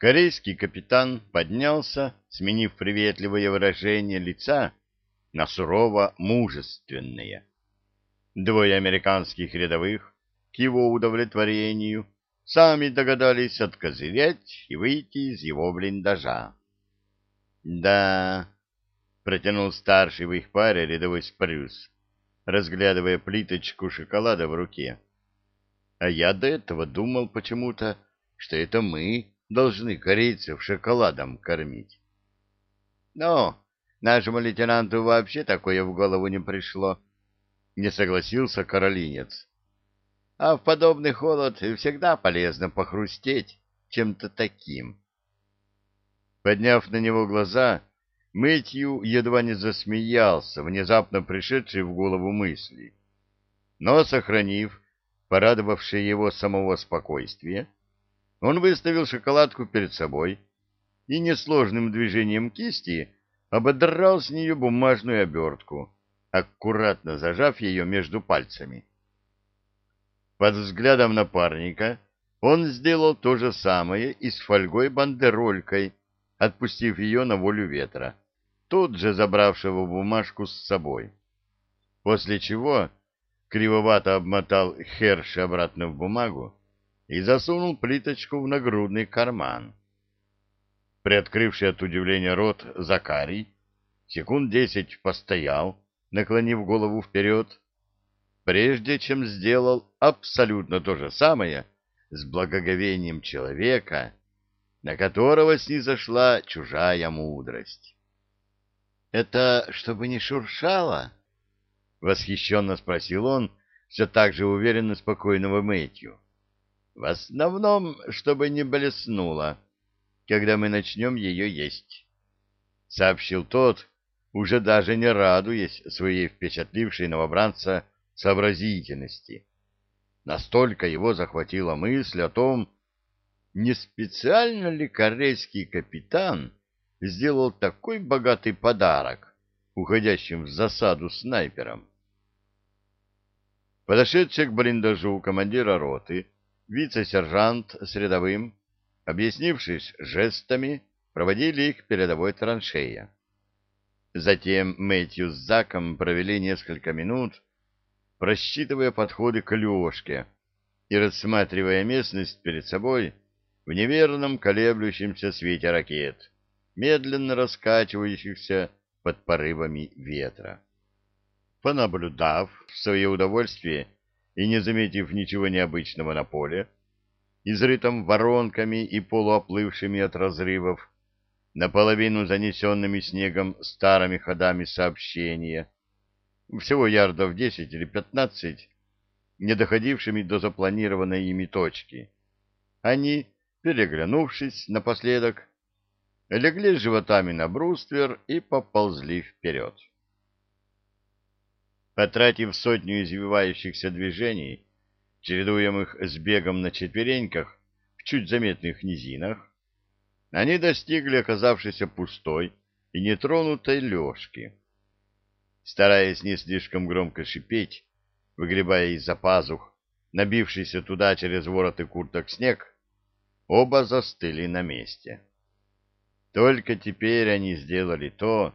Корейский капитан поднялся, сменив приветливое выражение лица на сурово-мужественное. Двое американских рядовых, к его удовлетворению, сами догадались откозырять и выйти из его блиндажа. — Да, — протянул старший в их паре рядовой спрюс, разглядывая плиточку шоколада в руке. — А я до этого думал почему-то, что это мы должны корейцев шоколадом кормить. — Ну, нашему лейтенанту вообще такое в голову не пришло, — не согласился каролинец. — А в подобный холод всегда полезно похрустеть чем-то таким. Подняв на него глаза, Мэтью едва не засмеялся, внезапно пришедшей в голову мысли. Но, сохранив порадовавшее его самого спокойствие, он выставил шоколадку перед собой и несложным движением кисти ободрал с нее бумажную обертку, аккуратно зажав ее между пальцами. Под взглядом напарника он сделал то же самое и с фольгой-бандеролькой, отпустив ее на волю ветра, тут же забравшего бумажку с собой. После чего кривовато обмотал Херш обратно в бумагу и засунул плиточку в нагрудный карман. Приоткрывший от удивления рот Закарий секунд десять постоял, наклонив голову вперед, прежде чем сделал абсолютно то же самое с благоговением человека, на которого снизошла чужая мудрость. — Это чтобы не шуршало? — восхищенно спросил он, все так же уверенно спокойного Мэтью. — В основном, чтобы не блеснуло, когда мы начнем ее есть, — сообщил тот, уже даже не радуясь своей впечатлившей новобранца сообразительности. Настолько его захватила мысль о том, не специально ли корейский капитан сделал такой богатый подарок уходящим в засаду снайперам. Подошедший к блиндажу командира роты, вице-сержант с рядовым, объяснившись жестами, проводили их к передовой траншея. Затем Мэтью с Заком провели несколько минут, просчитывая подходы к Лешке и рассматривая местность перед собой в неверном колеблющемся свете ракет, медленно раскачивающихся под порывами ветра. Понаблюдав в свое удовольствие и не заметив ничего необычного на поле, изрытом воронками и полуоплывшими от разрывов, наполовину занесенными снегом старыми ходами сообщения, всего ярдов десять или пятнадцать, не доходившими до запланированной ими точки. Они, переглянувшись напоследок, легли животами на бруствер и поползли вперед. Потратив сотню извивающихся движений, чередуемых с бегом на четвереньках в чуть заметных низинах, они достигли оказавшейся пустой и нетронутой лёжки. Стараясь не слишком громко шипеть, выгребая из-за пазух, набившийся туда через вороты курток снег, оба застыли на месте. Только теперь они сделали то,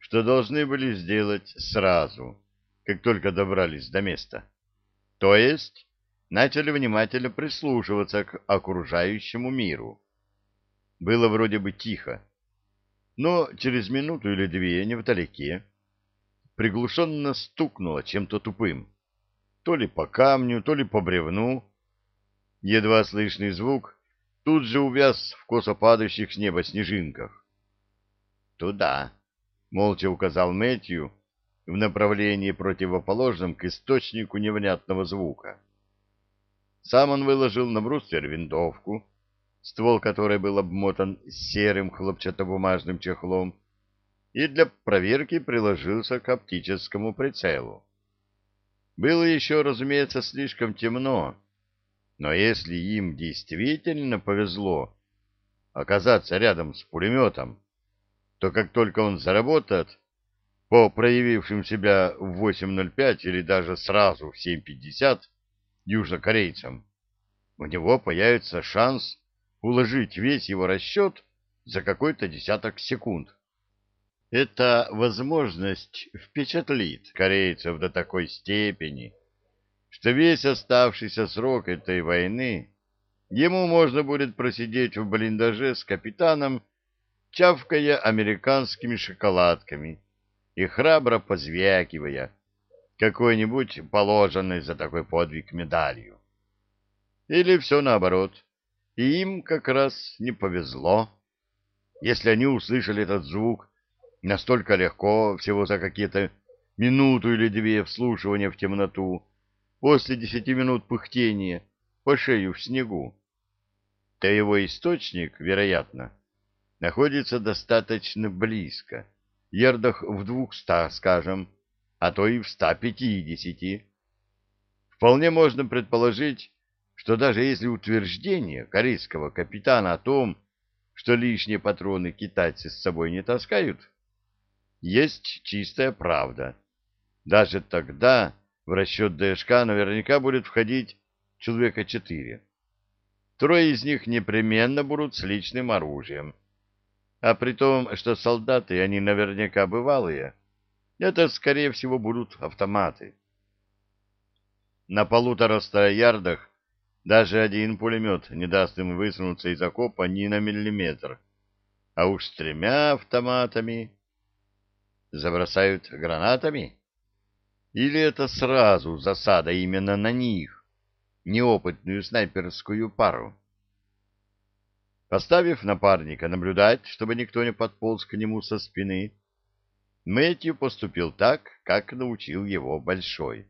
что должны были сделать сразу, как только добрались до места. То есть начали внимательно прислушиваться к окружающему миру. Было вроде бы тихо, но через минуту или две невдалеке приглушенно стукнуло чем-то тупым, то ли по камню, то ли по бревну. Едва слышный звук тут же увяз в косо падающих с неба снежинках. «Туда!» — молча указал Мэтью в направлении противоположном к источнику невнятного звука. Сам он выложил на бруствер винтовку, ствол которой был обмотан серым хлопчатобумажным чехлом, и для проверки приложился к оптическому прицелу. Было еще, разумеется, слишком темно, но если им действительно повезло оказаться рядом с пулеметом, то как только он заработает, по проявившим себя в 8.05 или даже сразу в 7.50 южнокорейцам, у него появится шанс уложить весь его расчет за какой-то десяток секунд. Эта возможность впечатлит корейцев до такой степени, что весь оставшийся срок этой войны ему можно будет просидеть в блиндаже с капитаном, чавкая американскими шоколадками и храбро позвякивая какой-нибудь положенной за такой подвиг медалью. Или все наоборот, и им как раз не повезло. Если они услышали этот звук настолько легко, всего за какие-то минуту или две вслушивания в темноту, после десяти минут пыхтения по шею в снегу, то его источник, вероятно, находится достаточно близко, ярдах в двухстах, скажем, а то и в ста пятидесяти. Вполне можно предположить, что даже если утверждение корейского капитана о том, что лишние патроны китайцы с собой не таскают, есть чистая правда. Даже тогда в расчет ДШК наверняка будет входить человека четыре. Трое из них непременно будут с личным оружием. А при том, что солдаты, они наверняка бывалые, это, скорее всего, будут автоматы. На полутораста ярдах даже один пулемет не даст им высунуться из окопа ни на миллиметр. А уж с тремя автоматами... Забросают гранатами? Или это сразу засада именно на них, неопытную снайперскую пару? Поставив напарника наблюдать, чтобы никто не подполз к нему со спины, Мэтью поступил так, как научил его Большой.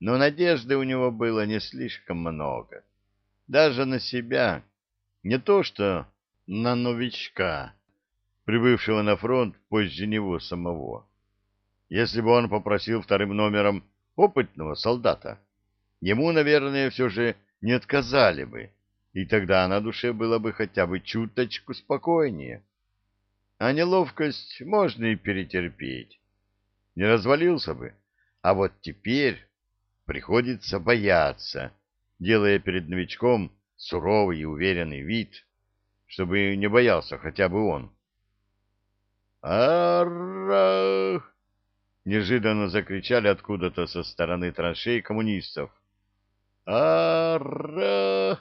Но надежды у него было не слишком много. Даже на себя. Не то что на новичка, прибывшего на фронт позже него самого. Если бы он попросил вторым номером опытного солдата, ему, наверное, все же не отказали бы, и тогда на душе было бы хотя бы чуточку спокойнее. А неловкость можно и перетерпеть. Не развалился бы. А вот теперь приходится бояться, делая перед новичком суровый и уверенный вид, чтобы не боялся хотя бы он. «Ара!» Неожиданно закричали откуда-то со стороны траншей коммунистов. «Ара!»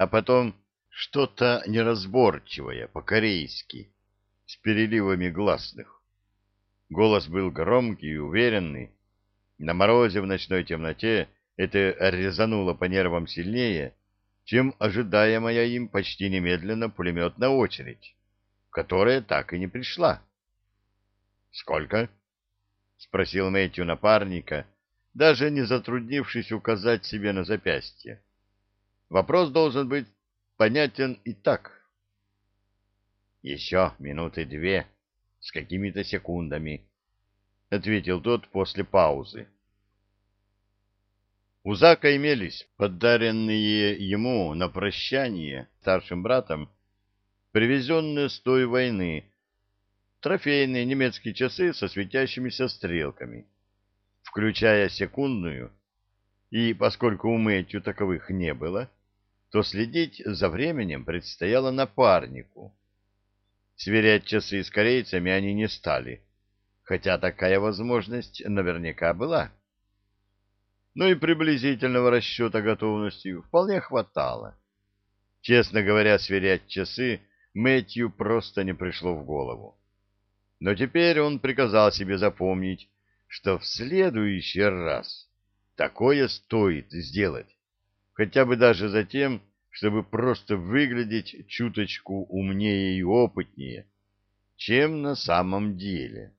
А потом что-то неразборчивое по-корейски, с переливами гласных. Голос был громкий и уверенный. На морозе в ночной темноте это резануло по нервам сильнее, чем ожидаемая им почти немедленно пулеметная очередь, которая так и не пришла. «Сколько?» — спросил Мэтью напарника, даже не затруднившись указать себе на запястье. Вопрос должен быть понятен и так. «Еще минуты две с какими-то секундами», — ответил тот после паузы. У Зака имелись подаренные ему на прощание старшим братом привезенные с той войны трофейные немецкие часы со светящимися стрелками, включая секундную, и поскольку у Мэтью таковых не было, то следить за временем предстояло напарнику. Сверять часы с корейцами они не стали, хотя такая возможность наверняка была. Ну и приблизительного расчета готовности вполне хватало. Честно говоря, сверять часы Мэтью просто не пришло в голову. Но теперь он приказал себе запомнить, что в следующий раз такое стоит сделать, хотя бы даже за тем, чтобы просто выглядеть чуточку умнее и опытнее, чем на самом деле.